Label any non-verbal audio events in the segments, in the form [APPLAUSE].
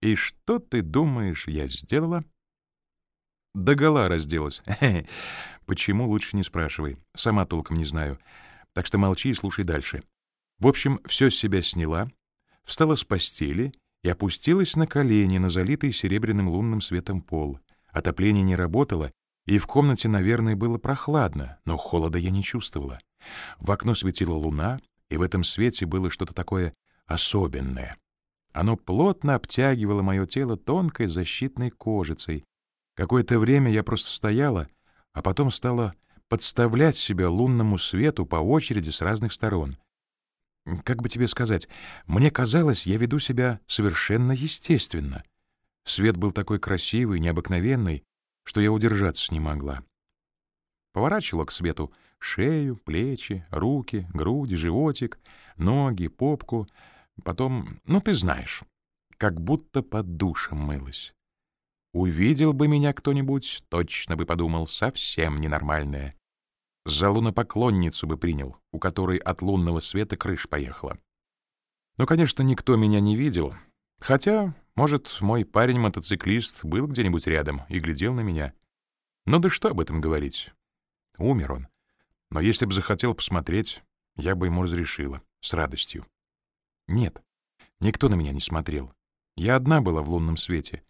И что ты думаешь, я сделала? Догола разделась. [LAUGHS] Почему, лучше не спрашивай. Сама толком не знаю. Так что молчи и слушай дальше. В общем, все с себя сняла, встала с постели и опустилась на колени на залитый серебряным лунным светом пол. Отопление не работало, и в комнате, наверное, было прохладно, но холода я не чувствовала. В окно светила луна, и в этом свете было что-то такое особенное. Оно плотно обтягивало мое тело тонкой защитной кожицей. Какое-то время я просто стояла, а потом стала подставлять себя лунному свету по очереди с разных сторон. Как бы тебе сказать, мне казалось, я веду себя совершенно естественно. Свет был такой красивый, необыкновенный, что я удержаться не могла. Поворачивала к свету шею, плечи, руки, груди, животик, ноги, попку. Потом, ну ты знаешь, как будто под душем мылась. Увидел бы меня кто-нибудь, точно бы подумал, совсем ненормальная. За лунопоклонницу бы принял, у которой от лунного света крыш поехала. Но, конечно, никто меня не видел, хотя, может, мой парень-мотоциклист был где-нибудь рядом и глядел на меня. Ну да что об этом говорить? Умер он. Но если бы захотел посмотреть, я бы ему разрешила, с радостью. Нет, никто на меня не смотрел. Я одна была в лунном свете.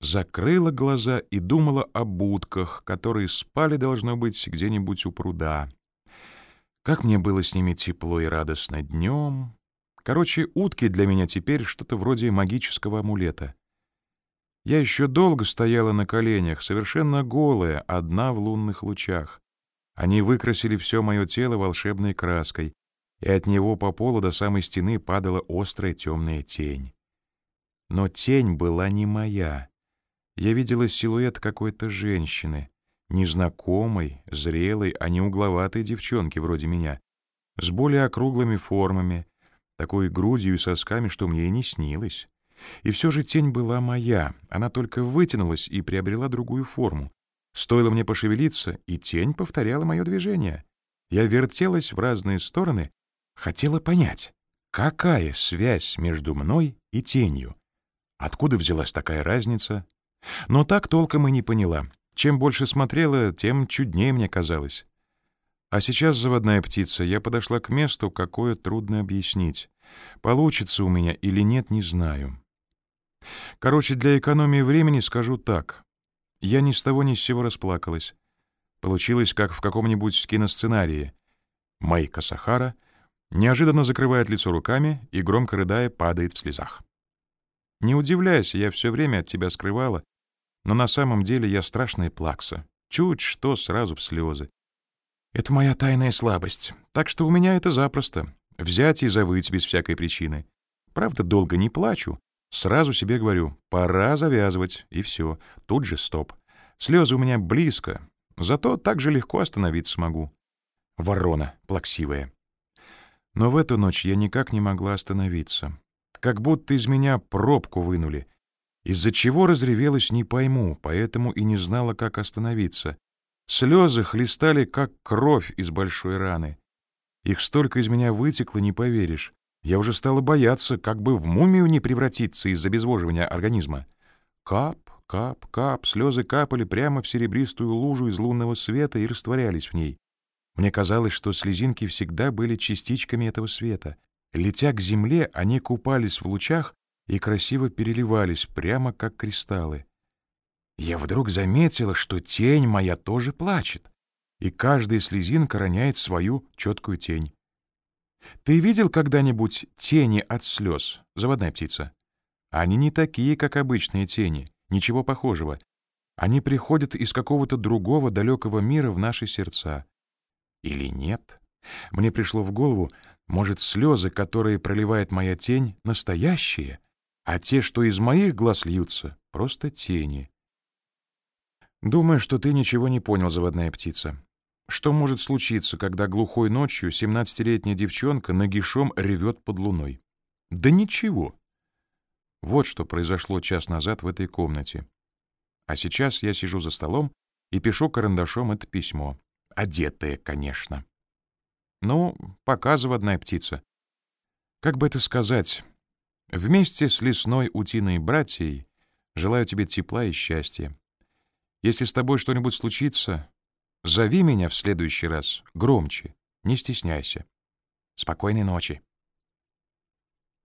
Закрыла глаза и думала о будках, которые спали, должно быть, где-нибудь у пруда. Как мне было с ними тепло и радостно днем. Короче, утки для меня теперь что-то вроде магического амулета. Я еще долго стояла на коленях, совершенно голая, одна в лунных лучах. Они выкрасили все мое тело волшебной краской, и от него по полу до самой стены падала острая темная тень. Но тень была не моя. Я видела силуэт какой-то женщины, незнакомой, зрелой, а не угловатой девчонки вроде меня, с более округлыми формами, такой грудью и сосками, что мне и не снилось. И все же тень была моя, она только вытянулась и приобрела другую форму, Стоило мне пошевелиться, и тень повторяла мое движение. Я вертелась в разные стороны, хотела понять, какая связь между мной и тенью. Откуда взялась такая разница? Но так толком и не поняла. Чем больше смотрела, тем чуднее мне казалось. А сейчас, заводная птица, я подошла к месту, какое трудно объяснить. Получится у меня или нет, не знаю. Короче, для экономии времени скажу так. Я ни с того ни с сего расплакалась. Получилось, как в каком-нибудь киносценарии. Майка Сахара неожиданно закрывает лицо руками и, громко рыдая, падает в слезах. Не удивляйся, я все время от тебя скрывала, но на самом деле я страшная плакса. Чуть что сразу в слезы. Это моя тайная слабость, так что у меня это запросто. Взять и завыть без всякой причины. Правда, долго не плачу, Сразу себе говорю, пора завязывать, и все. Тут же стоп. Слезы у меня близко, зато так же легко остановиться смогу. Ворона плаксивая. Но в эту ночь я никак не могла остановиться. Как будто из меня пробку вынули. Из-за чего разревелась, не пойму, поэтому и не знала, как остановиться. Слезы хлестали, как кровь из большой раны. Их столько из меня вытекло, не поверишь. Я уже стала бояться, как бы в мумию не превратиться из-за обезвоживания организма. Кап, кап, кап, слезы капали прямо в серебристую лужу из лунного света и растворялись в ней. Мне казалось, что слезинки всегда были частичками этого света. Летя к земле, они купались в лучах и красиво переливались, прямо как кристаллы. Я вдруг заметила, что тень моя тоже плачет, и каждая слезинка роняет свою четкую тень. Ты видел когда-нибудь тени от слез, заводная птица? Они не такие, как обычные тени, ничего похожего. Они приходят из какого-то другого далекого мира в наши сердца. Или нет? Мне пришло в голову, может, слезы, которые проливает моя тень, настоящие, а те, что из моих глаз льются, просто тени. Думаю, что ты ничего не понял, заводная птица. Что может случиться, когда глухой ночью 17-летняя девчонка нагишом ревет под луной? Да ничего. Вот что произошло час назад в этой комнате. А сейчас я сижу за столом и пишу карандашом это письмо. Одетое, конечно. Ну, пока заводная птица. Как бы это сказать? Вместе с лесной утиной братьей желаю тебе тепла и счастья. Если с тобой что-нибудь случится, зови меня в следующий раз громче, не стесняйся. Спокойной ночи.